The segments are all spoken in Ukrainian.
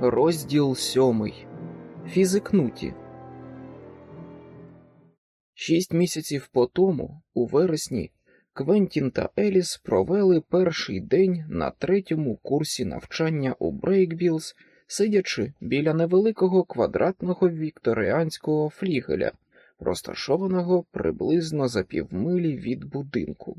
Розділ сьомий. Фізикнуті. Шість місяців по тому, у вересні, Квентін та Еліс провели перший день на третьому курсі навчання у Брейкбілз, сидячи біля невеликого квадратного вікторіанського флігеля, розташованого приблизно за півмилі від будинку.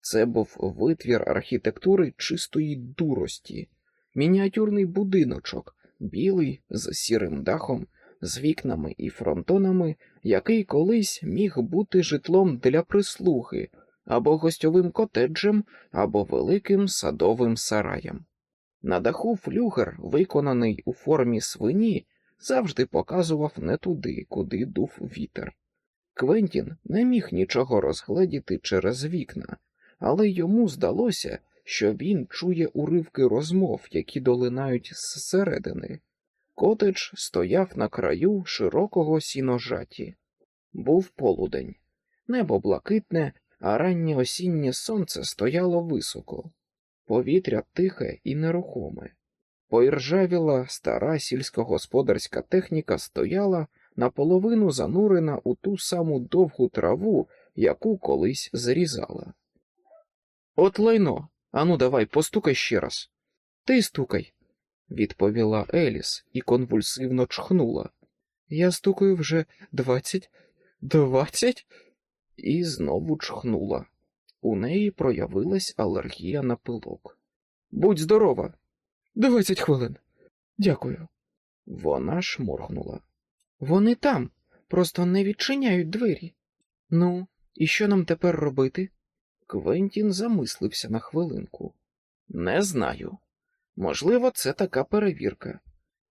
Це був витвір архітектури чистої дурості, мініатюрний будиночок, білий з сірим дахом, з вікнами і фронтонами, який колись міг бути житлом для прислуги, або гостьовим котеджем, або великим садовим сараєм. На даху флюгер, виконаний у формі свині, завжди показував не туди, куди дув вітер. Квентін не міг нічого розгледіти через вікна, але йому здалося, що він чує уривки розмов, які долинають зсередини. Котедж стояв на краю широкого сіножаті. Був полудень. Небо блакитне, а раннє осіннє сонце стояло високо, повітря тихе і нерухоме. Поіржавіла стара сільськогосподарська техніка стояла наполовину занурена у ту саму довгу траву, яку колись зрізала. От лайно, ану давай, постукай ще раз. Ти стукай, відповіла Еліс і конвульсивно чхнула. Я стукаю вже двадцять, двадцять, і знову чхнула. У неї проявилась алергія на пилок. Будь здорова, двадцять хвилин. Дякую. Вона шморгнула. Вони там, просто не відчиняють двері. Ну, і що нам тепер робити? Квентін замислився на хвилинку. Не знаю. Можливо, це така перевірка.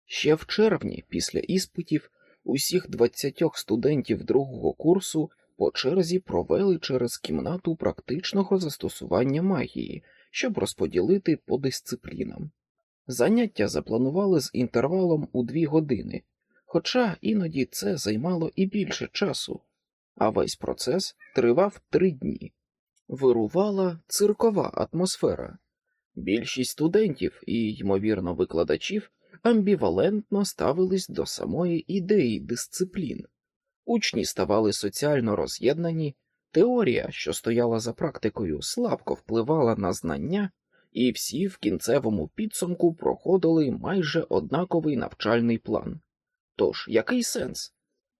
Ще в червні, після іспитів, усіх двадцятьох студентів другого курсу по черзі провели через кімнату практичного застосування магії, щоб розподілити по дисциплінам. Заняття запланували з інтервалом у дві години, хоча іноді це займало і більше часу, а весь процес тривав три дні. Вирувала циркова атмосфера. Більшість студентів і, ймовірно, викладачів амбівалентно ставились до самої ідеї дисциплін. Учні ставали соціально роз'єднані, теорія, що стояла за практикою, слабко впливала на знання, і всі в кінцевому підсумку проходили майже однаковий навчальний план. Тож, який сенс?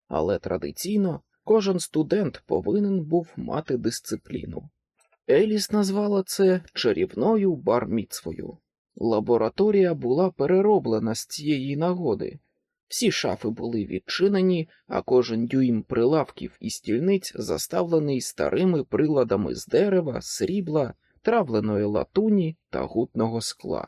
Але традиційно кожен студент повинен був мати дисципліну. Еліс назвала це чарівною барміцвою. Лабораторія була перероблена з цієї нагоди. Всі шафи були відчинені, а кожен дюйм прилавків і стільниць заставлений старими приладами з дерева, срібла, травленої латуні та гутного скла.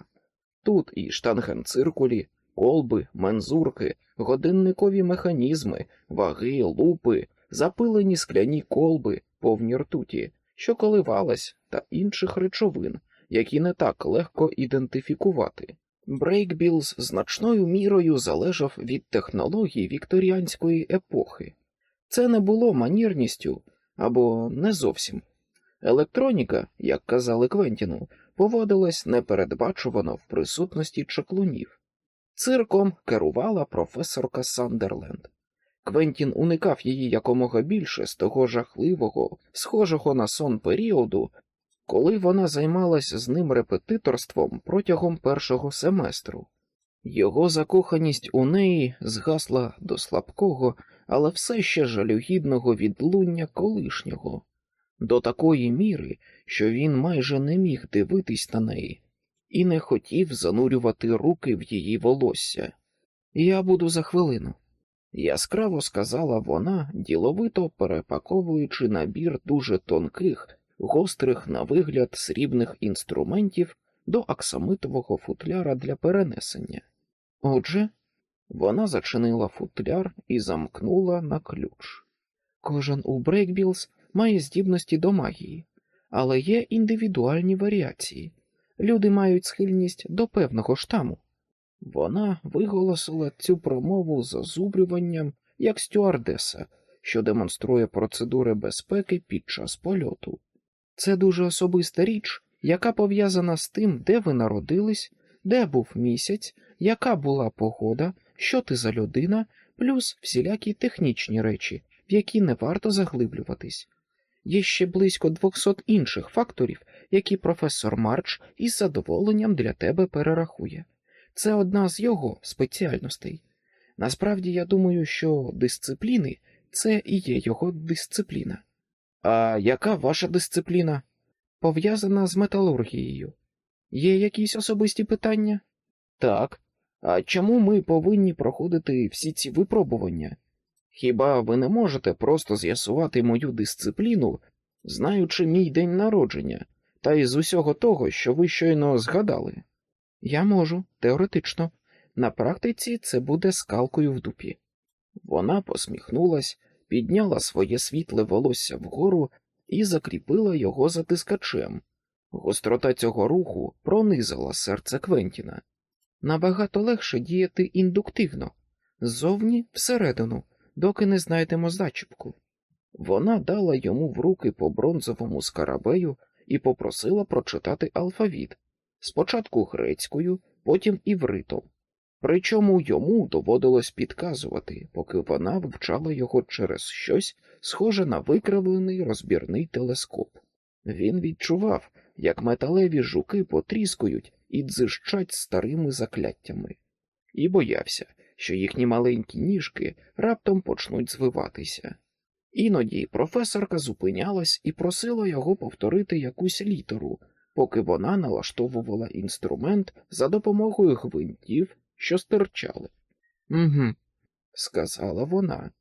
Тут і штангенциркулі, колби, мензурки, годинникові механізми, ваги, лупи, запилені скляні колби, повні ртуті, що коливалась, та інших речовин, які не так легко ідентифікувати. Брейкбілз значною мірою залежав від технологій вікторіанської епохи. Це не було манірністю або не зовсім. Електроніка, як казали Квентіну, поводилась непередбачувано в присутності чаклунів. Цирком керувала професорка Сандерленд. Квентін уникав її якомога більше з того жахливого, схожого на сон періоду, коли вона займалась з ним репетиторством протягом першого семестру. Його закоханість у неї згасла до слабкого, але все ще жалюгідного відлуння колишнього, до такої міри, що він майже не міг дивитись на неї і не хотів занурювати руки в її волосся. Я буду за хвилину, яскраво сказала вона, діловито перепаковуючи набір дуже тонких, гострих на вигляд срібних інструментів до аксамитового футляра для перенесення. Отже, вона зачинила футляр і замкнула на ключ. Кожен у Брейкбілз має здібності до магії, але є індивідуальні варіації. Люди мають схильність до певного штаму. Вона виголосила цю промову з зазубрюванням як стюардеса, що демонструє процедури безпеки під час польоту. Це дуже особиста річ, яка пов'язана з тим, де ви народились, де був місяць, яка була погода, що ти за людина, плюс всілякі технічні речі, в які не варто заглиблюватись. Є ще близько 200 інших факторів, які професор Марч із задоволенням для тебе перерахує. Це одна з його спеціальностей. Насправді я думаю, що дисципліни це і є його дисципліна. А яка ваша дисципліна? Пов'язана з металургією. Є якісь особисті питання? Так. А чому ми повинні проходити всі ці випробування? Хіба ви не можете просто з'ясувати мою дисципліну, знаючи мій день народження, та із усього того, що ви щойно згадали? Я можу, теоретично. На практиці це буде скалкою в дупі. Вона посміхнулась, підняла своє світле волосся вгору і закріпила його затискачем. Гострота цього руху пронизала серце Квентіна. Набагато легше діяти індуктивно, ззовні всередину, доки не знайдемо зачіпку. Вона дала йому в руки по бронзовому скарабею і попросила прочитати алфавіт спочатку грецькою, потім івритом. Причому йому доводилось підказувати, поки вона вивчала його через щось, схоже на викривлений розбірний телескоп. Він відчував, як металеві жуки потріскують і дзищать старими закляттями, і боявся, що їхні маленькі ніжки раптом почнуть звиватися. Іноді професорка зупинялась і просила його повторити якусь літеру, поки вона налаштовувала інструмент за допомогою гвинтів, що стирчали. Угу, сказала вона.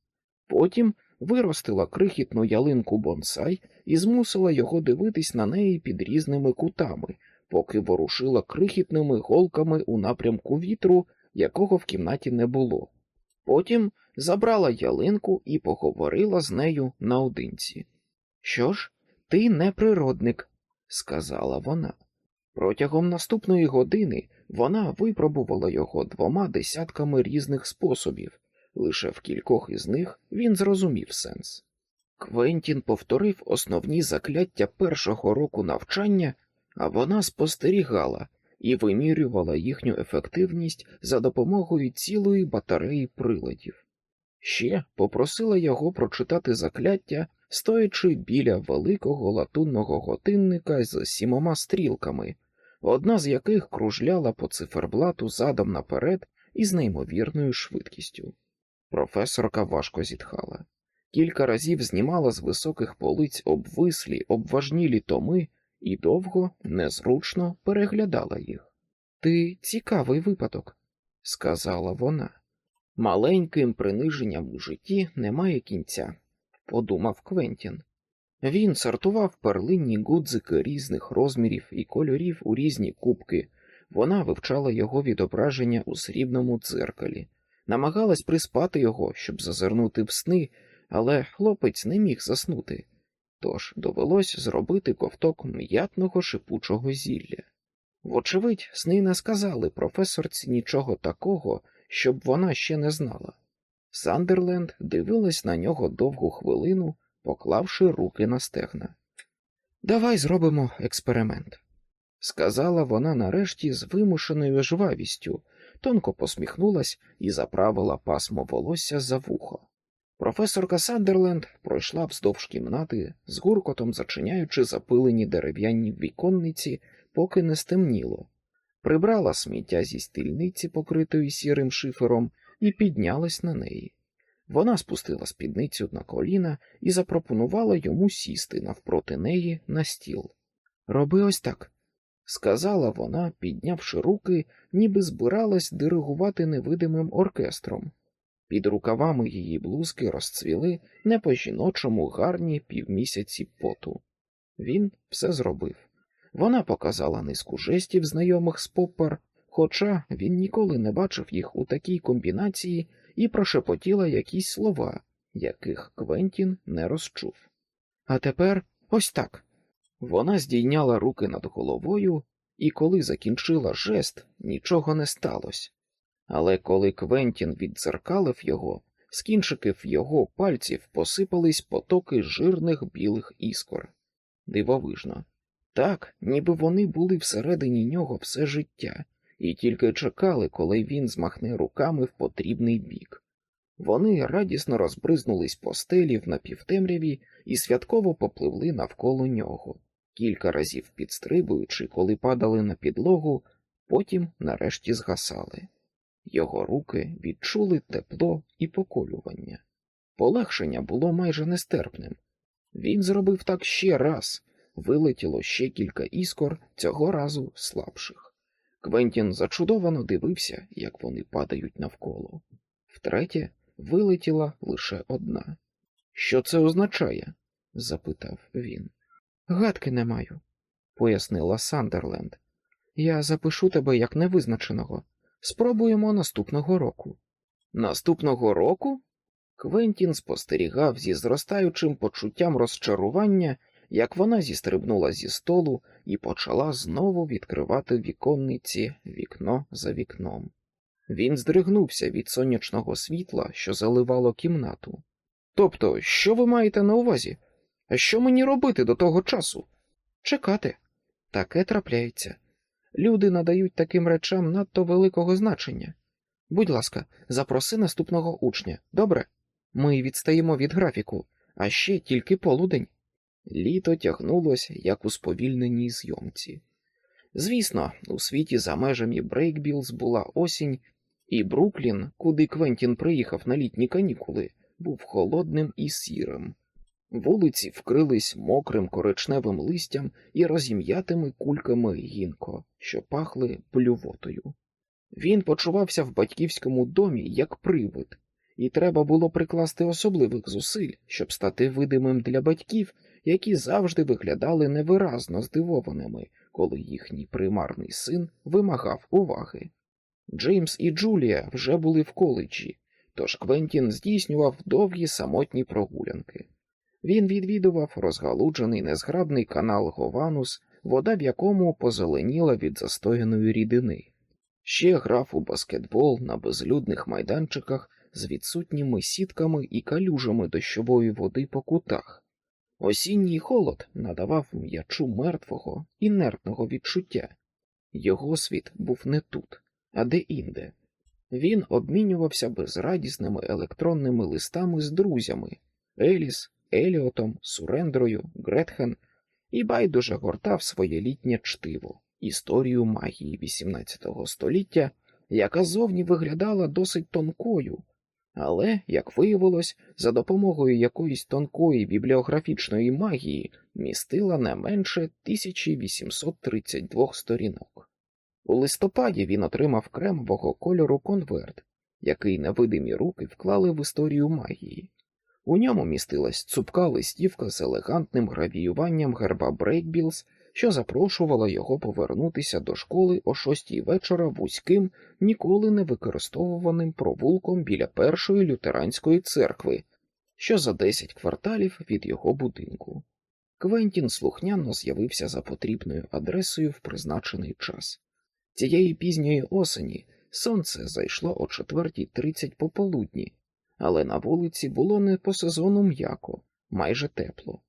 Потім виростила крихітну ялинку бонсай і змусила його дивитись на неї під різними кутами, поки ворушила крихітними голками у напрямку вітру, якого в кімнаті не було. Потім забрала ялинку і поговорила з нею наодинці. Що ж, ти не природник, сказала вона. Протягом наступної години вона випробувала його двома десятками різних способів, лише в кількох із них він зрозумів сенс. Квентін повторив основні закляття першого року навчання, а вона спостерігала і вимірювала їхню ефективність за допомогою цілої батареї приладів. Ще попросила його прочитати закляття, стоячи біля великого латунного годинника з сімома стрілками, одна з яких кружляла по циферблату задом наперед із неймовірною швидкістю. Професорка важко зітхала. Кілька разів знімала з високих полиць обвислі, обважнілі томи і довго, незручно переглядала їх. Ти цікавий випадок, сказала вона. Маленьким приниженням у житті немає кінця, подумав Квентін. Він сортував перлинні гудзики різних розмірів і кольорів у різні кубки. Вона вивчала його відображення у срібному дзеркалі, намагалась приспати його, щоб зазирнути в сни, але хлопець не міг заснути, тож довелось зробити ковток м'ятного шипучого зілля. Вочевидь, сни не сказали професорці нічого такого, щоб вона ще не знала. Сандерленд дивилась на нього довгу хвилину, поклавши руки на стегна. Давай зробимо експеримент, сказала вона нарешті з вимушеною жвавістю, тонко посміхнулась і заправила пасмо волосся за вухо. Професорка Сандерленд пройшла вздовж кімнати, з гуркотом зачиняючи запилені дерев'яні віконниці, поки не стемніло, прибрала сміття зі стільниці, покритої сірим шифером, і піднялась на неї. Вона спустила спідницю на коліна і запропонувала йому сісти навпроти неї на стіл. Роби ось так, сказала вона, піднявши руки, ніби збиралась диригувати невидимим оркестром. Під рукавами її блузки розцвіли не по жіночому гарні півмісяці поту. Він все зробив. Вона показала низку жестів, знайомих з поппер, хоча він ніколи не бачив їх у такій комбінації і прошепотіла якісь слова, яких Квентін не розчув. А тепер ось так. Вона здійняла руки над головою, і коли закінчила жест, нічого не сталося. Але коли Квентін віддзеркалив його, з кінчиків його пальців посипались потоки жирних білих іскор. Дивовижно. Так, ніби вони були всередині нього все життя, і тільки чекали, коли він змахне руками в потрібний бік. Вони радісно розбризнулись по стелі в напівтемряві і святково попливли навколо нього, кілька разів підстрибуючи, коли падали на підлогу, потім нарешті згасали. Його руки відчули тепло і поколювання. Полегшення було майже нестерпним. Він зробив так ще раз, вилетіло ще кілька іскор, цього разу слабших. Квентін зачудовано дивився, як вони падають навколо. Втретє, вилетіла лише одна. Що це означає? запитав він. Гадки не маю, пояснила Сандерленд. Я запишу тебе як невизначеного. Спробуємо наступного року. Наступного року? Квентін спостерігав зі зростаючим почуттям розчарування, як вона зістрибнула зі столу і почала знову відкривати віконниці вікно за вікном. Він здригнувся від сонячного світла, що заливало кімнату. Тобто, що ви маєте на увазі? А що мені робити до того часу? Чекати. Таке трапляється. Люди надають таким речам надто великого значення. Будь ласка, запроси наступного учня, добре? Ми відстаємо від графіку, а ще тільки полудень. Літо тягнулося, як у сповільненій зйомці. Звісно, у світі за межами Брейкбілз була осінь, і Бруклін, куди Квентін приїхав на літні канікули, був холодним і сірим. Вулиці вкрились мокрим коричневим листям і розім'ятими кульками гінко, що пахли плювотою. Він почувався в батьківському домі як привид, і треба було прикласти особливих зусиль, щоб стати видимим для батьків, які завжди виглядали невиразно здивованими, коли їхній примарний син вимагав уваги. Джеймс і Джулія вже були в коледжі, тож Квентін здійснював довгі самотні прогулянки. Він відвідував розгалуджений незграбний канал Гованус, вода в якому позеленіла від застояної рідини. Ще грав у баскетбол на безлюдних майданчиках з відсутніми сітками і калюжами дощової води по кутах. Осінній холод надавав м'ячу мертвого, інертного відчуття. Його світ був не тут, а де інде. Він обмінювався безрадісними електронними листами з друзями Еліс, Еліотом, Сурендрою, Гретхен і байдуже гортав своє літнє чтиво, історію магії XVIII століття, яка зовні виглядала досить тонкою, але, як виявилось, за допомогою якоїсь тонкої бібліографічної магії містила не менше 1832 сторінок. У листопаді він отримав кремового кольору конверт, який невидимі руки вклали в історію магії. У ньому містилась цупка листівка з елегантним гравіюванням герба Брейкбілз, що запрошувала його повернутися до школи о шостій вечора вузьким, ніколи не використовуваним провулком біля першої лютеранської церкви, що за десять кварталів від його будинку. Квентін слухняно з'явився за потрібною адресою в призначений час. Цієї пізньої осені сонце зайшло о 4.30 пополудні, але на вулиці було не по сезону м'яко, майже тепло.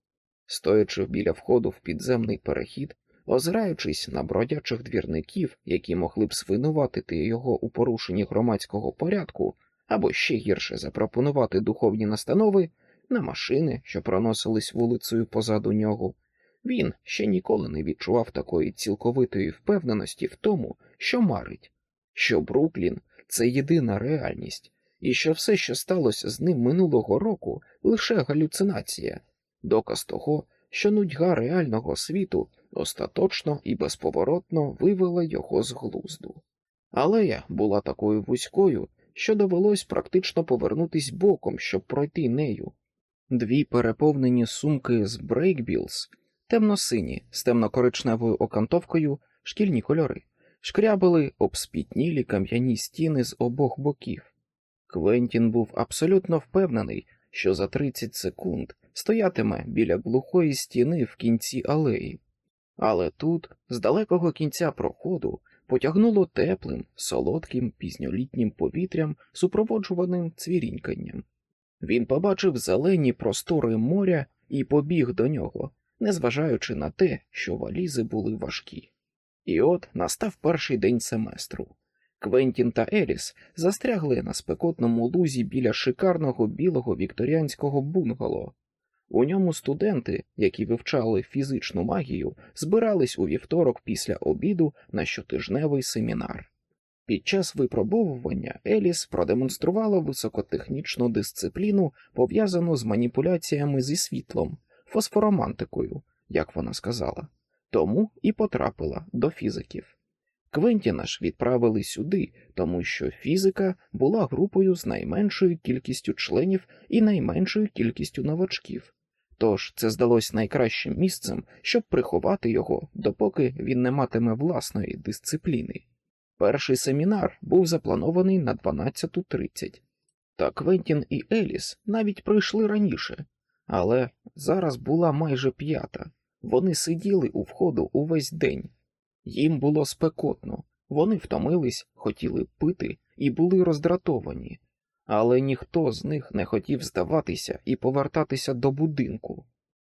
Стоячи біля входу в підземний перехід, озираючись на бродячих двірників, які могли б свинуватити його у порушенні громадського порядку, або ще гірше запропонувати духовні настанови на машини, що проносились вулицею позаду нього, він ще ніколи не відчував такої цілковитої впевненості в тому, що марить, що Бруклін це єдина реальність, і що все, що сталося з ним минулого року, лише галюцинація, доказ того, що нудьга реального світу остаточно і безповоротно вивела його з глузду. Алея була такою вузькою, що довелось практично повернутись боком, щоб пройти нею. Дві переповнені сумки з Брейкбілз, темно-сині з темно-коричневою окантовкою, шкільні кольори, шкрябили обспітнілі кам'яні стіни з обох боків. Квентін був абсолютно впевнений, що за 30 секунд стоятиме біля глухої стіни в кінці алеї, але тут, з далекого кінця проходу, потягнуло теплим, солодким пізньолітнім повітрям, супроводжуваним цвіріньканням. Він побачив зелені простори моря і побіг до нього, незважаючи на те, що валізи були важкі. І от настав перший день семестру. Квентін та Еліс застрягли на спекотному лузі біля шикарного білого вікторіанського бунгало. У ньому студенти, які вивчали фізичну магію, збирались у вівторок після обіду на щотижневий семінар. Під час випробовування Еліс продемонструвала високотехнічну дисципліну, пов'язану з маніпуляціями зі світлом, фосфоромантикою, як вона сказала, тому і потрапила до фізиків. Квентіна ж відправили сюди, тому що фізика була групою з найменшою кількістю членів і найменшою кількістю новачків. Тож це здалось найкращим місцем, щоб приховати його, допоки він не матиме власної дисципліни. Перший семінар був запланований на 12.30. Та Квентін і Еліс навіть прийшли раніше, але зараз була майже п'ята. Вони сиділи у входу увесь день. Їм було спекотно, вони втомились, хотіли пити і були роздратовані, але ніхто з них не хотів здаватися і повертатися до будинку.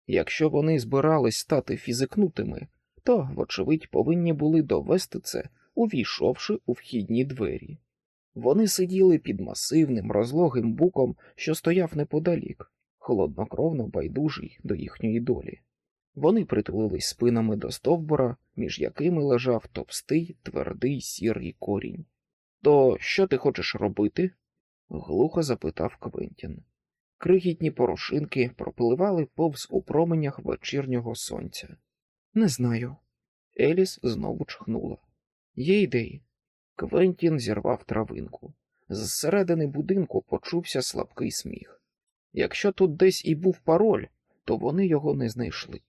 Якщо вони збирались стати фізикнутими, то, вочевидь, повинні були довести це, увійшовши у вхідні двері. Вони сиділи під масивним розлогим буком, що стояв неподалік, холоднокровно байдужий до їхньої долі. Вони притулились спинами до стовбура, між якими лежав товстий, твердий сірий корінь. То що ти хочеш робити? глухо запитав Квентін. Крихітні порошинки пропливали повз у променях вечірнього сонця. Не знаю. Еліс знову чхнула. Є ідеї. Квентін зірвав травинку. Зсередини будинку почувся слабкий сміх. Якщо тут десь і був пароль, то вони його не знайшли.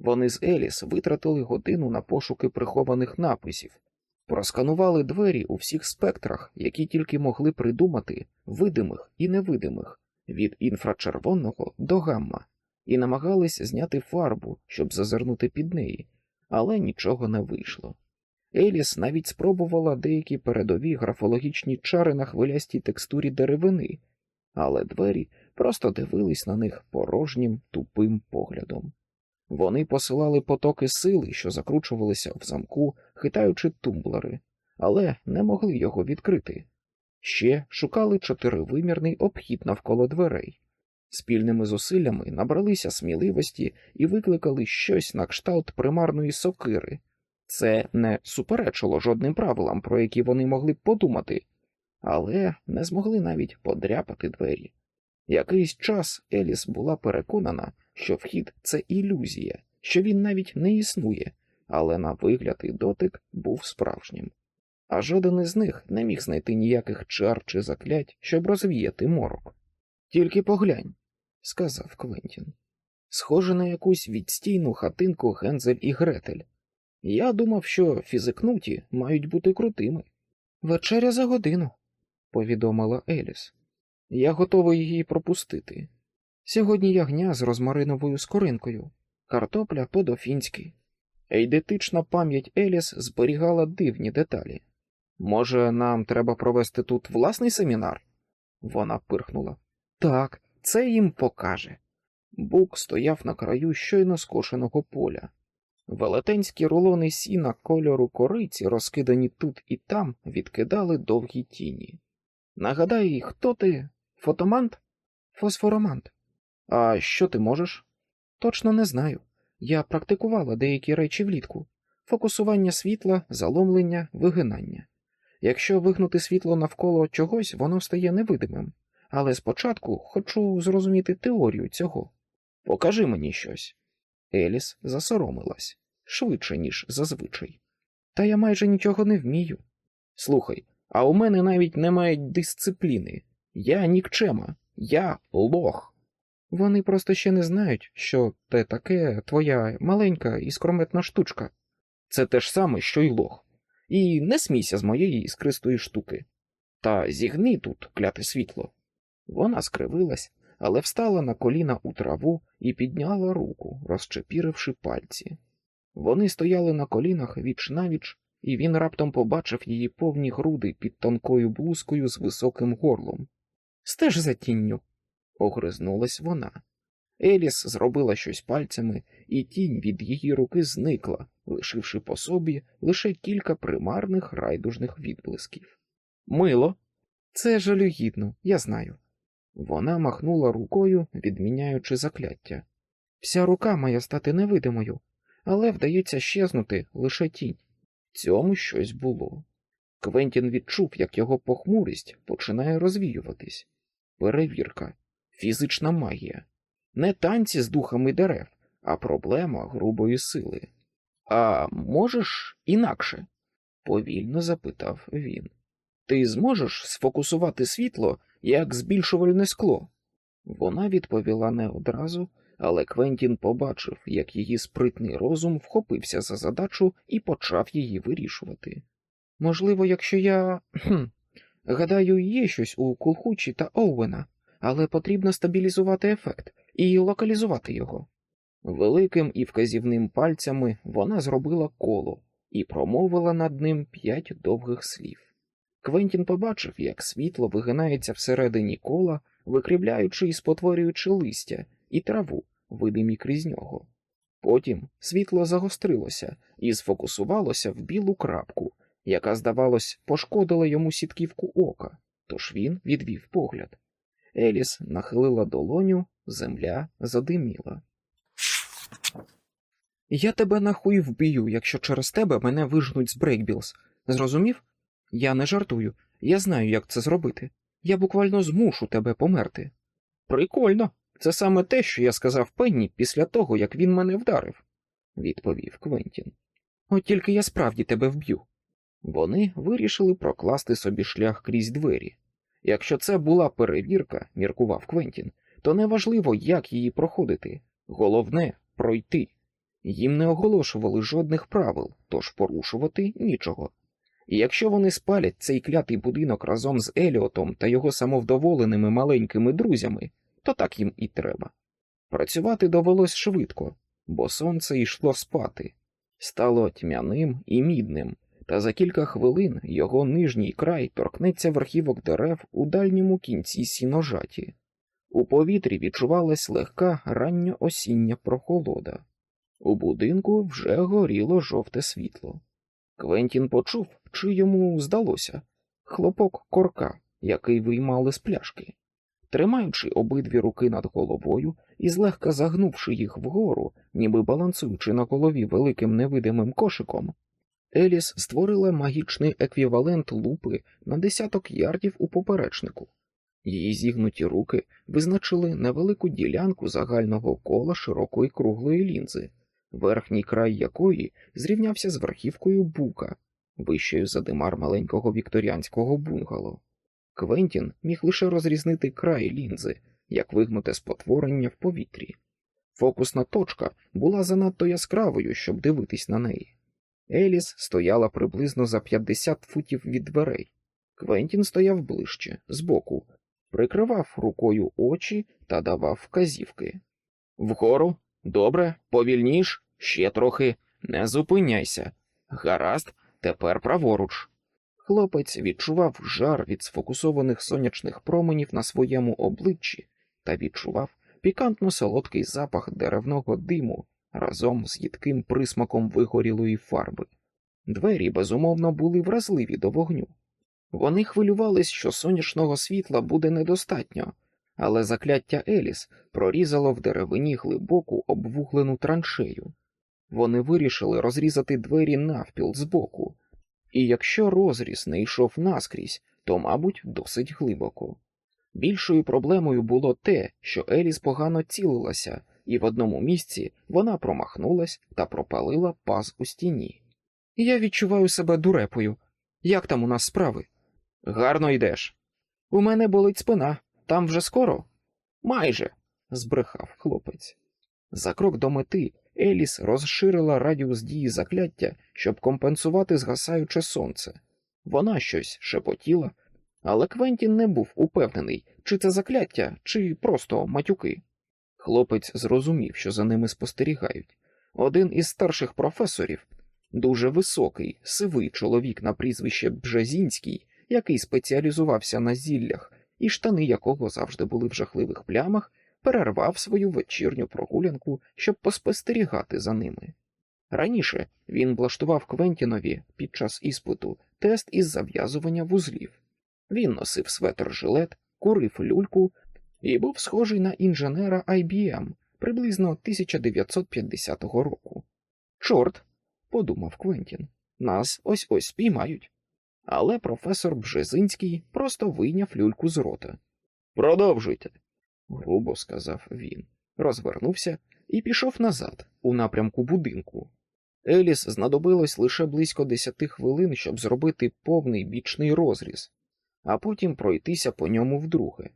Вони з Еліс витратили годину на пошуки прихованих написів, просканували двері у всіх спектрах, які тільки могли придумати, видимих і невидимих, від інфрачервоного до гамма, і намагались зняти фарбу, щоб зазирнути під неї, але нічого не вийшло. Еліс навіть спробувала деякі передові графологічні чари на хвилястій текстурі деревини, але двері просто дивились на них порожнім тупим поглядом. Вони посилали потоки сили, що закручувалися в замку, хитаючи тумблери, але не могли його відкрити. Ще шукали чотиривимірний обхід навколо дверей. Спільними зусиллями набралися сміливості і викликали щось на кшталт примарної сокири. Це не суперечило жодним правилам, про які вони могли б подумати, але не змогли навіть подряпати двері. Якийсь час Еліс була переконана, що вхід це ілюзія, що він навіть не існує, але на вигляд і дотик був справжнім. А жоден із них не міг знайти ніяких чар чи заклять, щоб розвіяти морок. Тільки поглянь, сказав Квентін. Схоже на якусь відстійну хатинку Гензель і Гретель. Я думав, що фізикнуті мають бути крутими. Вечеря за годину, повідомила Еліс. Я готовий її пропустити. Сьогодні ягня з розмариновою скоринкою, картопля по-дофінськи. Ейдетична пам'ять Еліс зберігала дивні деталі. Може, нам треба провести тут власний семінар? Вона пирхнула. Так, це їм покаже. Бук стояв на краю щойно скошеного поля. Велетенські рулони сіна кольору кориці, розкидані тут і там, відкидали довгі тіні. Нагадай, хто ти? Фотомант? Фосфоромант. А що ти можеш? Точно не знаю. Я практикувала деякі речі влітку фокусування світла, заломлення, вигинання. Якщо вигнути світло навколо чогось, воно стає невидимим. Але спочатку хочу зрозуміти теорію цього. Покажи мені щось. Еліс засоромилась швидше, ніж зазвичай. Та я майже нічого не вмію. Слухай, а у мене навіть немає дисципліни. Я нікчема, я лох. Вони просто ще не знають, що те таке твоя маленька і скрометна штучка. Це те ж саме, що й лох. І не смійся з моєї іскристої штуки. Та зігни тут, кляте світло. Вона скривилась, але встала на коліна у траву і підняла руку, розчепіривши пальці. Вони стояли на колінах віч навіч, і він раптом побачив її повні груди під тонкою блузкою з високим горлом. Стеж за тінню, огризнулась вона. Еліс зробила щось пальцями, і тінь від її руки зникла, лишивши по собі лише кілька примарних райдужних відблисків. Мило, це жалюгідно, я знаю. Вона махнула рукою, відміняючи закляття. Вся рука має стати невидимою, але вдається щезнути лише тінь. В цьому щось було. Квентін відчув, як його похмурість починає розвіюватись. Перевірка, фізична магія, не танці з духами дерев, а проблема грубої сили. А можеш інакше? повільно запитав він. Ти зможеш сфокусувати світло як збільшувальне скло? Вона відповіла не одразу, але Квентін побачив, як її спритний розум вхопився за задачу і почав її вирішувати. Можливо, якщо я. Гадаю, є щось у Кулхучі та Оуена, але потрібно стабілізувати ефект і локалізувати його. Великим і вказівним пальцями вона зробила коло і промовила над ним п'ять довгих слів. Квентін побачив, як світло вигинається всередині кола, викривляючи і спотворюючи листя і траву, видимі крізь нього. Потім світло загострилося і сфокусувалося в білу крапку, яка, здавалось, пошкодила йому сітківку ока, тож він відвів погляд. Еліс нахилила долоню, земля задиміла. Я тебе нахуй вб'ю, якщо через тебе мене вижнуть з Брейкбілз. Зрозумів? Я не жартую, я знаю, як це зробити. Я буквально змушу тебе померти. Прикольно, це саме те, що я сказав Пенні після того, як він мене вдарив, відповів Квентін. От тільки я справді тебе вб'ю. Вони вирішили прокласти собі шлях крізь двері. Якщо це була перевірка, міркував Квентін, то неважливо, як її проходити. Головне пройти. Їм не оголошували жодних правил, тож порушувати нічого. І якщо вони спалять цей клятий будинок разом з Еліотом та його самовдоволеними маленькими друзями, то так їм і треба. Працювати довелось швидко, бо сонце йшло спати, стало тьмяним і мідним, та за кілька хвилин його нижній край торкнеться верхівок дерев у дальньому кінці сіножаті. У повітрі відчувалась легка рання осіння прохолода. У будинку вже горіло жовте світло. Квентін почув, чи йому здалося хлопок корка, який виймали з пляшки. Тримаючи обидві руки над головою і злегка загнувши їх вгору, ніби балансуючи на голові великим невидимим кошиком, Еліс створила магічний еквівалент лупи на десяток ярдів у поперечнику. Її зігнуті руки визначили невелику ділянку загального кола широкої круглої лінзи, верхній край якої зрівнявся з верхівкою бука, вищою за димар маленького вікторіанського бунгало. Квентін міг лише розрізнити край лінзи, як вигнуте спотворення в повітрі. Фокусна точка була занадто яскравою, щоб дивитись на неї. Еліс стояла приблизно за 50 футів від дверей. Квентін стояв ближче, збоку, прикривав рукою очі та давав вказівки. Вгору, добре, повільніш, ще трохи, не зупиняйся. Гаразд, тепер праворуч. Хлопець відчував жар від сфокусованих сонячних променів на своєму обличчі та відчував пікантно солодкий запах деревного диму разом з їдким присмаком вигорілої фарби. Двері, безумовно, були вразливі до вогню. Вони хвилювались, що сонячного світла буде недостатньо, але закляття Еліс прорізало в деревині глибоку обвуглену траншею. Вони вирішили розрізати двері навпіл збоку, і якщо розріз не йшов наскрізь, то, мабуть, досить глибоко. Більшою проблемою було те, що Еліс погано цілилася, і в одному місці вона промахнулась та пропалила паз у стіні. Я відчуваю себе дурепою. Як там у нас справи? Гарно йдеш. У мене болить спина, там вже скоро? Майже, збрехав хлопець. За крок до мети Еліс розширила радіус дії закляття, щоб компенсувати згасаюче сонце. Вона щось шепотіла, але Квентін не був упевнений, чи це закляття, чи просто матюки. Хлопець зрозумів, що за ними спостерігають. Один із старших професорів, дуже високий, сивий чоловік на прізвище Бжезінський, який спеціалізувався на зіллях, і штани якого завжди були в жахливих плямах, перервав свою вечірню прогулянку, щоб поспостерігати за ними. Раніше він влаштував Квентінові під час іспиту тест із зав'язування вузлів. Він носив светр жилет, курив люльку і був схожий на інженера IBM приблизно 1950 року. Чорт, подумав Квентін, нас ось ось спіймають. Але професор Бжезинський просто вийняв люльку з рота. Продовжуйте, грубо сказав він, розвернувся і пішов назад, у напрямку будинку. Еліс знадобилось лише близько десяти хвилин, щоб зробити повний бічний розріз, а потім пройтися по ньому вдруге.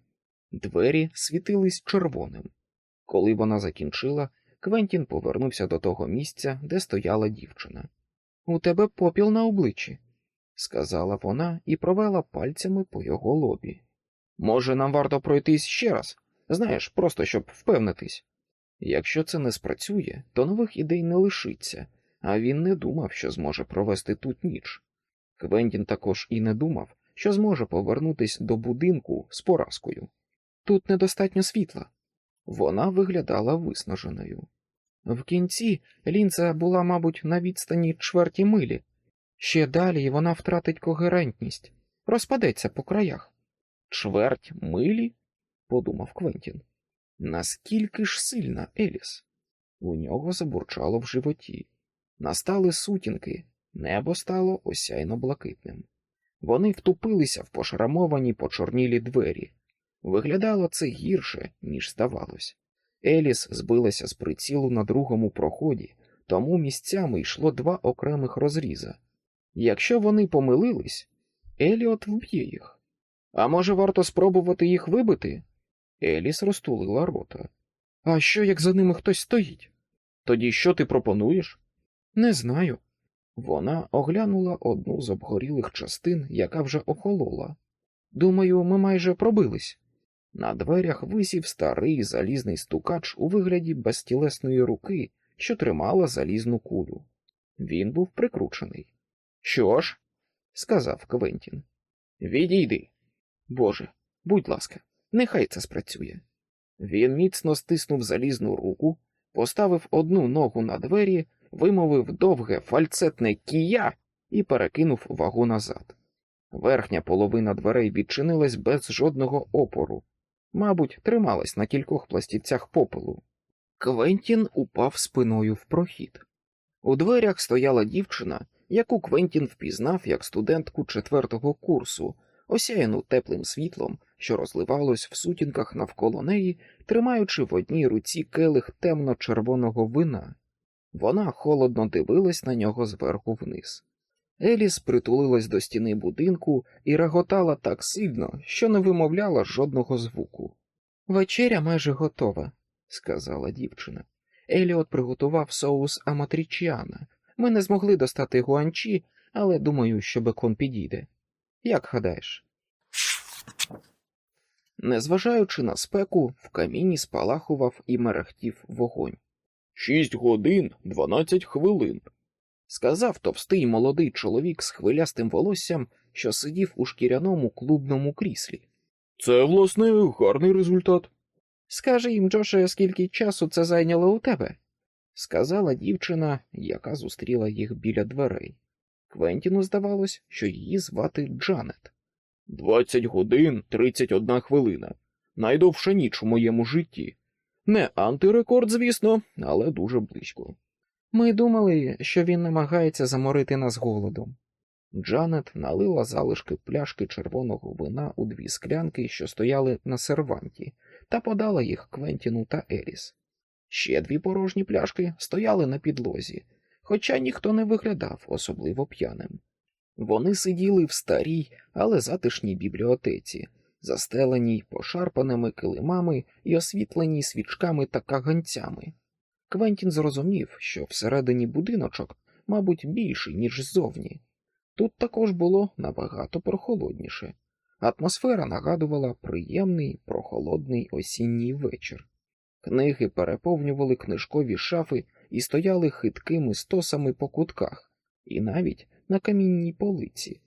Двері світились червоним. Коли вона закінчила, Квентін повернувся до того місця, де стояла дівчина. У тебе попіл на обличчі, сказала вона і провела пальцями по його лобі. Може, нам варто пройтись ще раз? Знаєш, просто щоб впевнитись. Якщо це не спрацює, то нових ідей не лишиться, а він не думав, що зможе провести тут ніч. Квентін також і не думав, що зможе повернутись до будинку з поразкою. Тут недостатньо світла. Вона виглядала виснаженою. В кінці лінза була, мабуть, на відстані чверті милі. Ще далі вона втратить когерентність, розпадеться по краях. Чверть милі? подумав Квентін. Наскільки ж сильна Еліс? У нього забурчало в животі. Настали сутінки, небо стало осяйно блакитним. Вони втупилися в пошрамовані почорнілі двері. Виглядало це гірше, ніж здавалось. Еліс збилася з прицілу на другому проході, тому місцями йшло два окремих розріза. Якщо вони помилились, Еліот вб'є їх. А може, варто спробувати їх вибити? Еліс розтулила рота. А що, як за ними хтось стоїть? Тоді що ти пропонуєш? Не знаю. Вона оглянула одну з обгорілих частин, яка вже охолола. Думаю, ми майже пробились. На дверях висів старий залізний стукач у вигляді безтілесної руки, що тримала залізну кулю. Він був прикручений. Що ж? сказав Квентін. Відійди. Боже, будь ласка, нехай це спрацює. Він міцно стиснув залізну руку, поставив одну ногу на двері, вимовив довге фальцетне кія і перекинув вагу назад. Верхня половина дверей відчинилась без жодного опору, мабуть, трималась на кількох пластівцях попелу. Квентін упав спиною в прохід. У дверях стояла дівчина, яку Квентін впізнав як студентку четвертого курсу, осяяну теплим світлом, що розливалось в сутінках навколо неї, тримаючи в одній руці келих темно-червоного вина. Вона холодно дивилась на нього зверху вниз. Еліс притулилась до стіни будинку і реготала так сильно, що не вимовляла жодного звуку. Вечеря майже готова, сказала дівчина. Еліот приготував соус аматрічіана. Ми не змогли достати гуанчі, але думаю, що бекон підійде. Як гадаєш? Незважаючи на спеку, в каміні спалахував і мерехтів вогонь. Шість годин дванадцять хвилин, сказав товстий молодий чоловік з хвилястим волоссям, що сидів у шкіряному клубному кріслі. Це, власне, гарний результат. Скажи їм, Джоше, скільки часу це зайняло у тебе, сказала дівчина, яка зустріла їх біля дверей. Квентіну здавалось, що її звати Джанет. Двадцять годин тридцять одна хвилина. Найдовша ніч у моєму житті. Не антирекорд, звісно, але дуже близько. Ми думали, що він намагається заморити нас голодом. Джанет налила залишки пляшки червоного вина у дві склянки, що стояли на серванті, та подала їх Квентіну та Еліс. Ще дві порожні пляшки стояли на підлозі, хоча ніхто не виглядав особливо п'яним. Вони сиділи в старій, але затишній бібліотеці, застеленій пошарпаними килимами і освітленій свічками та каганцями. Квентін зрозумів, що всередині будиночок, мабуть, більший, ніж ззовні. Тут також було набагато прохолодніше. Атмосфера нагадувала приємний прохолодний осінній вечір. Книги переповнювали книжкові шафи і стояли хиткими стосами по кутках, і навіть на камінній полиці.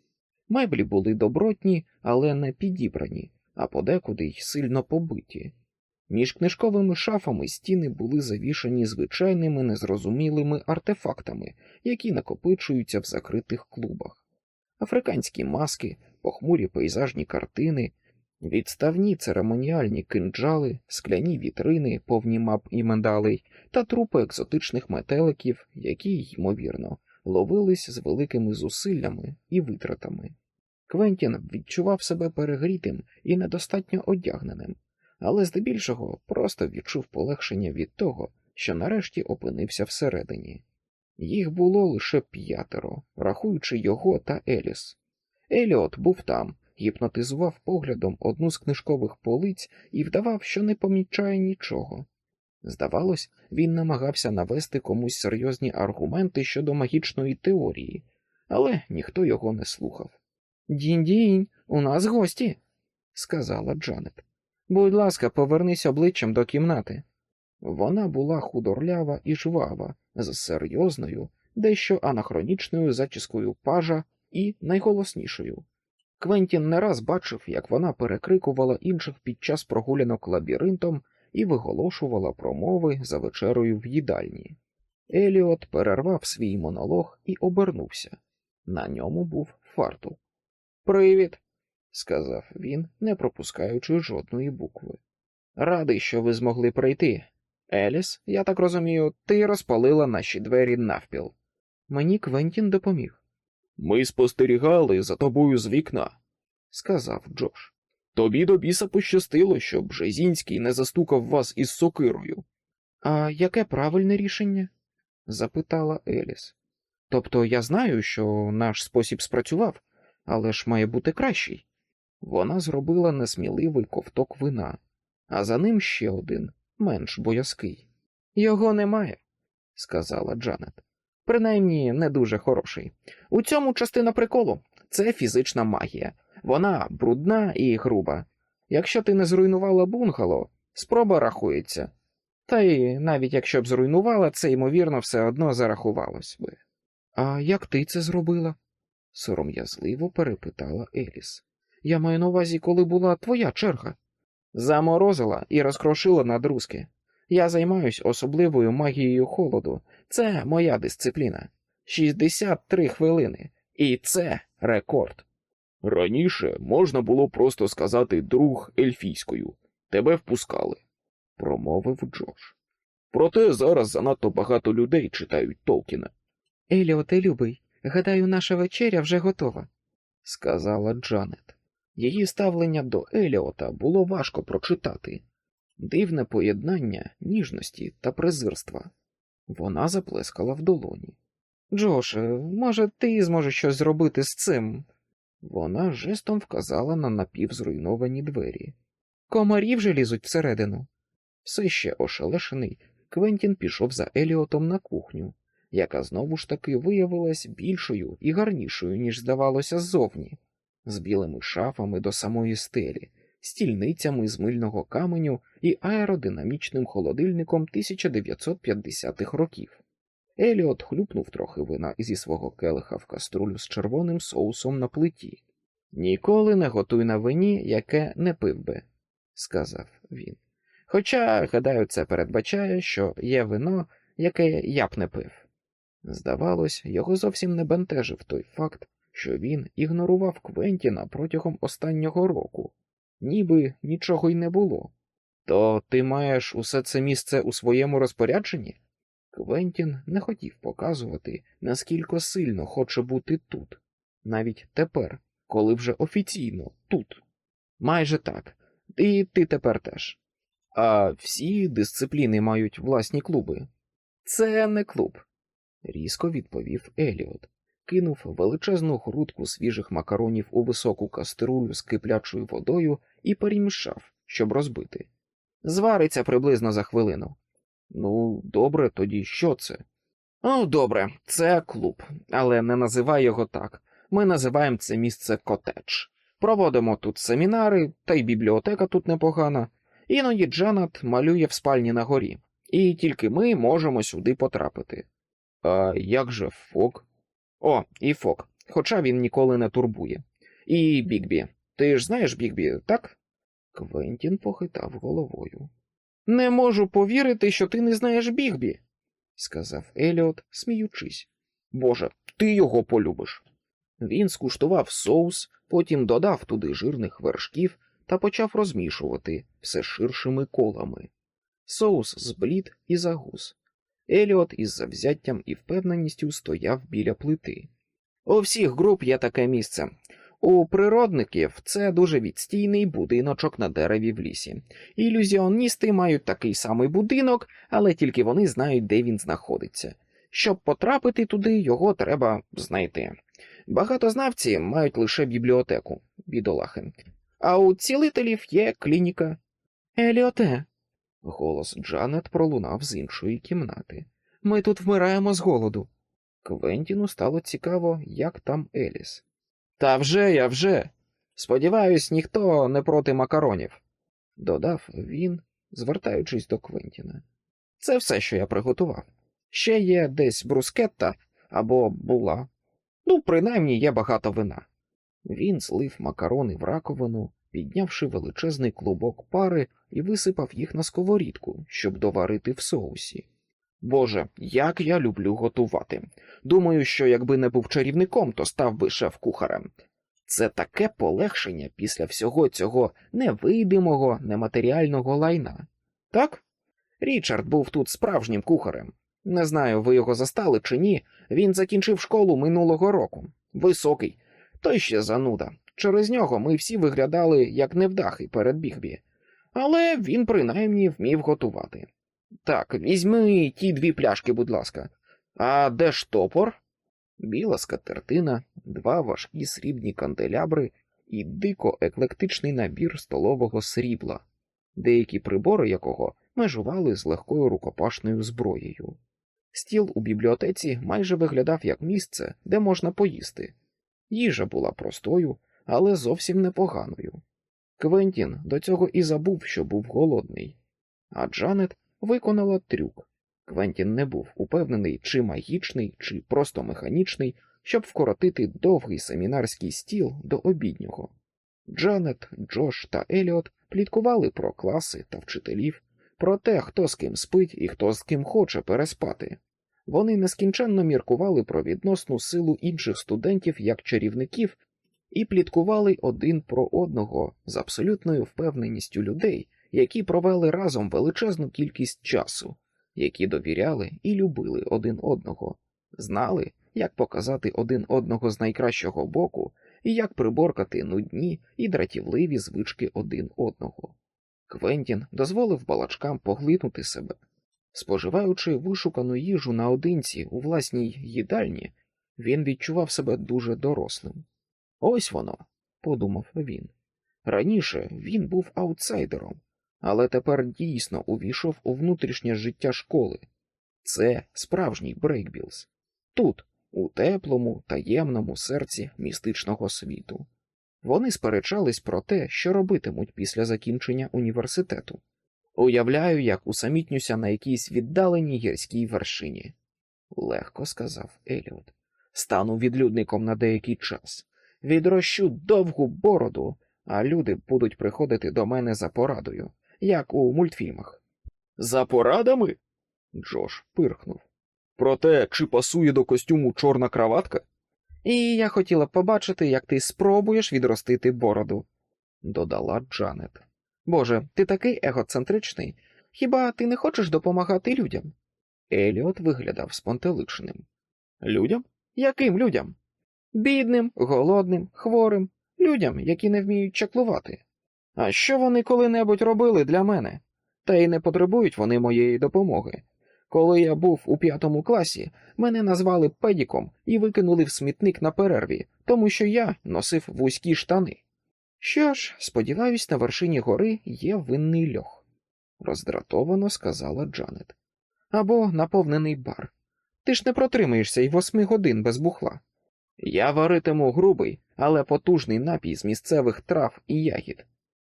Меблі були добротні, але не підібрані, а подекуди й сильно побиті. Між книжковими шафами стіни були завішані звичайними незрозумілими артефактами, які накопичуються в закритих клубах. Африканські маски, похмурі пейзажні картини, відставні церемоніальні кинджали, скляні вітрини, повні мап і медалей, та трупи екзотичних метеликів, які, ймовірно, ловились з великими зусиллями і витратами. Квентін відчував себе перегрітим і недостатньо одягненим, але здебільшого просто відчув полегшення від того, що нарешті опинився всередині. Їх було лише п'ятеро, рахуючи його та Еліс. Еліот був там, гіпнотизував поглядом одну з книжкових полиць і вдавав, що не помічає нічого. Здавалось, він намагався навести комусь серйозні аргументи щодо магічної теорії, але ніхто його не слухав. Дінь-дінь, у нас гості, сказала Джанет. Будь ласка, повернись обличчям до кімнати. Вона була худорлява і жвава, з серйозною, дещо анахронічною зачіскою пажа і найголоснішою. Квентін не раз бачив, як вона перекрикувала інших під час прогулянок лабіринтом і виголошувала промови за вечерою в їдальні. Еліот перервав свій монолог і обернувся. На ньому був фартук. Привіт, сказав він, не пропускаючи жодної букви. Радий, що ви змогли прийти. Еліс, я так розумію, ти розпалила наші двері навпіл. Мені Квентін допоміг. Ми спостерігали за тобою з вікна, сказав Джош. Тобі до біса пощастило, щоб Бжезінський не застукав вас із сокирою. А яке правильне рішення? запитала Еліс. Тобто я знаю, що наш спосіб спрацював, але ж має бути кращий. Вона зробила несміливий ковток вина, а за ним ще один, менш боязкий. Його немає, сказала Джанет. Принаймні не дуже хороший. У цьому частина приколу це фізична магія. Вона брудна і груба. Якщо ти не зруйнувала бунгало, спроба рахується. Та й навіть якщо б зруйнувала, це ймовірно все одно зарахувалось би. А як ти це зробила? сором'язливо перепитала Еліс. Я маю на увазі, коли була твоя черга. Заморозила і розкрошила на друзки. Я займаюсь особливою магією холоду. Це моя дисципліна. 63 хвилини. І це рекорд. Раніше можна було просто сказати друг ельфійською. Тебе впускали, промовив Джош. Проте зараз занадто багато людей читають Толкіна. Еліоте, любий, гадаю, наша вечеря вже готова, сказала Джанет. Її ставлення до Еліота було важко прочитати дивне поєднання ніжності та презирства. Вона заплескала в долоні. Джоше, може, ти зможеш щось зробити з цим? Вона жестом вказала на напівзруйновані двері. Комарі вже лізуть всередину. Все ще ошелешений, Квентін пішов за Еліотом на кухню, яка знову ж таки виявилась більшою і гарнішою, ніж здавалося ззовні, з білими шафами до самої стелі, стільницями з мильного каменю і аеродинамічним холодильником 1950-х років. Еліот хлюпнув трохи вина зі свого келиха в каструлю з червоним соусом на плиті. Ніколи не готуй на вині, яке не пив би, сказав він. Хоча, гадаю, це передбачає, що є вино, яке я б не пив. Здавалось, його зовсім не бентежив той факт, що він ігнорував Квентіна протягом останнього року, ніби нічого й не було. То ти маєш усе це місце у своєму розпорядженні? Квентін не хотів показувати, наскільки сильно хоче бути тут, навіть тепер, коли вже офіційно тут. Майже так, і ти тепер теж. А всі дисципліни мають власні клуби. Це не клуб, різко відповів Еліот, кинув величезну грудку свіжих макаронів у високу каструлю з киплячою водою і перемішав, щоб розбити. Звариться приблизно за хвилину. Ну, добре, тоді що це? Ну, добре, це клуб, але не називай його так. Ми називаємо це місце котедж. Проводимо тут семінари, та й бібліотека тут непогана. Іноді Джанат малює в спальні на горі, і тільки ми можемо сюди потрапити. А як же Фок? О, і Фок, хоча він ніколи не турбує. І Бігбі. Ти ж знаєш Бігбі, так? Квентін похитав головою. Не можу повірити, що ти не знаєш Бігбі, сказав Еліот, сміючись. Боже, ти його полюбиш. Він скуштував соус, потім додав туди жирних вершків та почав розмішувати все ширшими колами. Соус зблід і загус. Еліот із завзяттям і впевненістю стояв біля плити. У всіх груп є таке місце. У природників це дуже відстійний будиночок на дереві в лісі. Ілюзіоністи мають такий самий будинок, але тільки вони знають, де він знаходиться. Щоб потрапити туди, його треба знайти. Багатознавці мають лише бібліотеку, бідолахи. А у цілителів є клініка. Еліоте. Голос Джанет пролунав з іншої кімнати. Ми тут вмираємо з голоду. Квентіну стало цікаво, як там Еліс. Та вже я вже. Сподіваюсь, ніхто не проти макаронів, додав він, звертаючись до Квентіна. Це все, що я приготував. Ще є десь брускетта або була. Ну, принаймні є багато вина. Він злив макарони в раковину, піднявши величезний клубок пари і висипав їх на сковорідку, щоб доварити в соусі. Боже, як я люблю готувати. Думаю, що якби не був чарівником, то став би шеф-кухарем. Це таке полегшення після всього цього невидимого, нематеріального лайна. Так? Річард був тут справжнім кухарем. Не знаю, ви його застали чи ні. Він закінчив школу минулого року. Високий, той ще зануда. Через нього ми всі виглядали як невдахи перед бігбі, але він принаймні вмів готувати. Так, візьми ті дві пляшки, будь ласка. А де ж топор? Біла скатертина, два важкі срібні канделябри і дико еклектичний набір столового срібла, деякі прибори якого межували з легкою рукопашною зброєю. Стіл у бібліотеці майже виглядав як місце, де можна поїсти. Їжа була простою, але зовсім непоганою. Квентін до цього і забув, що був голодний, а Джанет виконала трюк. Квентін не був упевнений, чи магічний, чи просто механічний, щоб вкоротити довгий семінарський стіл до обіднього. Джанет, Джош та Еліот пліткували про класи та вчителів, про те, хто з ким спить і хто з ким хоче переспати. Вони нескінченно міркували про відносну силу інших студентів як чарівників і пліткували один про одного з абсолютною впевненістю людей, які провели разом величезну кількість часу, які довіряли і любили один одного, знали, як показати один одного з найкращого боку і як приборкати нудні і дратівливі звички один одного. Квентін дозволив балачкам поглинути себе. Споживаючи вишукану їжу наодинці у власній їдальні, він відчував себе дуже дорослим. Ось воно, подумав він. Раніше він був аутсайдером, але тепер дійсно увійшов у внутрішнє життя школи. Це справжній Брейкбілз. Тут, у теплому, таємному серці містичного світу. Вони сперечались про те, що робитимуть після закінчення університету. Уявляю, як усамітнюся на якійсь віддаленій гірській вершині, легко сказав Еліот. Стану відлюдником на деякий час, відрощу довгу бороду, а люди будуть приходити до мене за порадою, як у мультфільмах. За порадами? Джош пирхнув. Про те, чи пасує до костюму чорна краватка? І я хотіла б побачити, як ти спробуєш відростити бороду, додала Джанет. Боже, ти такий егоцентричний. Хіба ти не хочеш допомагати людям? Еліот виглядав спонтеличним. Людям? Яким людям? Бідним, голодним, хворим, людям, які не вміють чаклувати. А що вони коли-небудь робили для мене? Та й не потребують вони моєї допомоги. Коли я був у п'ятому класі, мене назвали педіком і викинули в смітник на перерві, тому що я носив вузькі штани. Що ж, сподіваюсь, на вершині гори є винний льох, роздратовано сказала Джанет. Або наповнений бар. Ти ж не протримаєшся й восьми годин без бухла. Я варитиму грубий, але потужний напій з місцевих трав і ягід.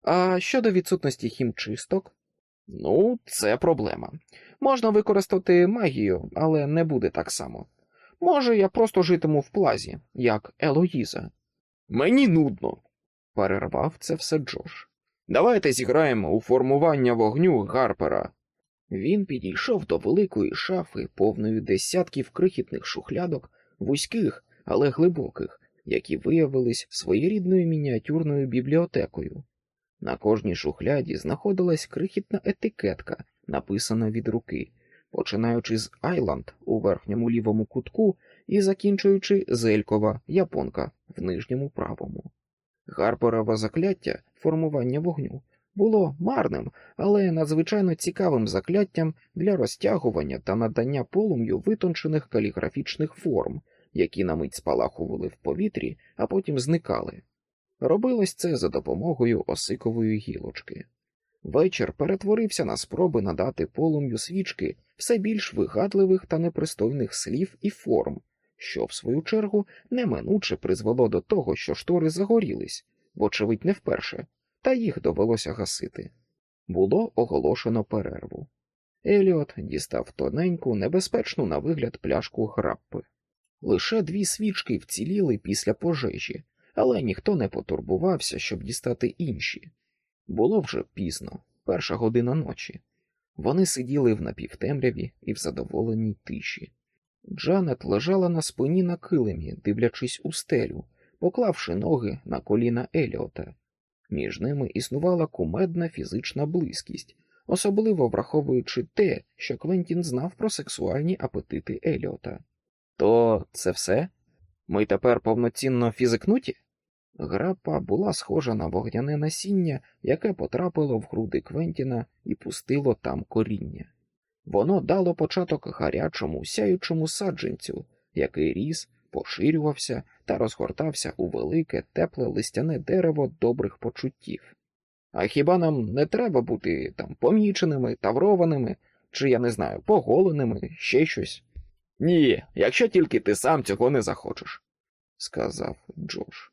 А щодо відсутності хімчисток? Ну, це проблема. Можна використати магію, але не буде так само. Може, я просто житиму в плазі, як Елоїза. Мені нудно, перервав це все Джош. Давайте зіграємо у формування вогню Гарпера. Він підійшов до великої шафи, повної десятків крихітних шухлядок, вузьких, але глибоких, які виявились своєрідною мініатюрною бібліотекою. На кожній шухляді знаходилась крихітна етикетка, написана від руки, починаючи з Айланд у верхньому лівому кутку і закінчуючи Зелькова японка в нижньому правому. Гарперове закляття формування вогню було марним, але надзвичайно цікавим закляттям для розтягування та надання полум'ю витончених каліграфічних форм, які на мить спалахували в повітрі, а потім зникали. Робилось це за допомогою осикової гілочки. Вечір перетворився на спроби надати полум'ю свічки все більш вигадливих та непристойних слів і форм, що, в свою чергу, неминуче призвело до того, що штори загорілись, вочевидь, не вперше, та їх довелося гасити. Було оголошено перерву. Еліот дістав тоненьку, небезпечну на вигляд пляшку граппи. Лише дві свічки вціліли після пожежі, але ніхто не потурбувався, щоб дістати інші. Було вже пізно, перша година ночі. Вони сиділи в напівтемряві і в задоволеній тиші. Джанет лежала на спині на килимі, дивлячись у стелю, поклавши ноги на коліна Еліота. Між ними існувала кумедна фізична близькість, особливо враховуючи те, що Квентін знав про сексуальні апетити Еліота. То це все? Ми тепер повноцінно фізикнуті? Грапа була схожа на вогняне насіння, яке потрапило в груди Квентіна і пустило там коріння. Воно дало початок гарячому, сяючому саджанцю, який ріс, поширювався та розгортався у велике, тепле листяне дерево добрих почуттів. А хіба нам не треба бути там поміченими, таврованими, чи я не знаю, поголеними, ще щось? Ні, якщо тільки ти сам цього не захочеш, сказав Джош.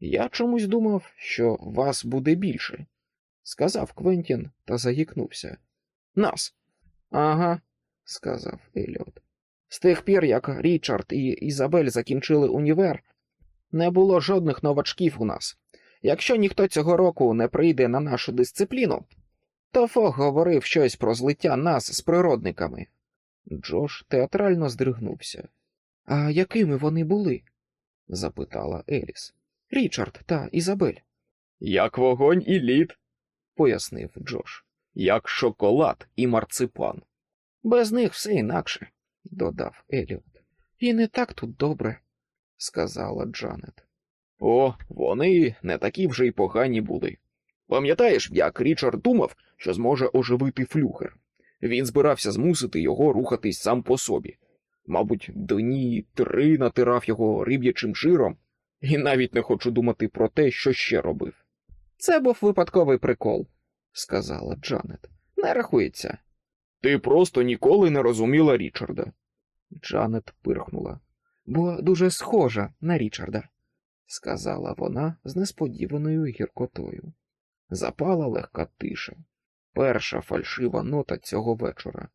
Я чомусь думав, що вас буде більше, сказав Квентін та заїкнувся. Нас. Ага, сказав Еліот. З тих пір, як Річард і Ізабель закінчили універ, не було жодних новачків у нас. Якщо ніхто цього року не прийде на нашу дисципліну, то Фог говорив щось про злиття нас з природниками. Джош театрально здригнувся. А якими вони були? запитала Еліс. Річард та Ізабель. Як вогонь і лід, пояснив Джош, як шоколад і марципан. Без них все інакше, додав Еліот. І не так тут добре, сказала Джанет. О, вони не такі вже й погані були. Пам'ятаєш, як Річард думав, що зможе оживити флюгер? Він збирався змусити його рухатись сам по собі. Мабуть, дні три натирав його риб'ячим жиром, і навіть не хочу думати про те, що ще робив. Це був випадковий прикол, сказала Джанет. Не рахується. Ти просто ніколи не розуміла Річарда. Джанет пирхнула. Бо дуже схожа на Річарда, сказала вона з несподіваною гіркотою. Запала легка тиша, перша фальшива нота цього вечора.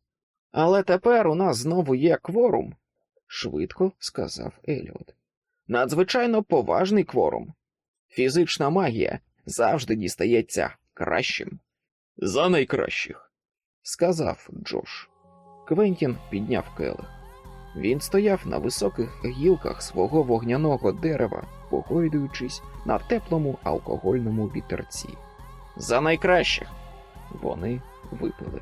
Але тепер у нас знову є кворум, швидко сказав Еліот. Надзвичайно поважний кворум. Фізична магія завжди дістається кращим. За найкращих, сказав Джош. Квентін підняв келих. Він стояв на високих гілках свого вогняного дерева, погойдуючись на теплому алкогольному вітерці. За найкращих вони випили.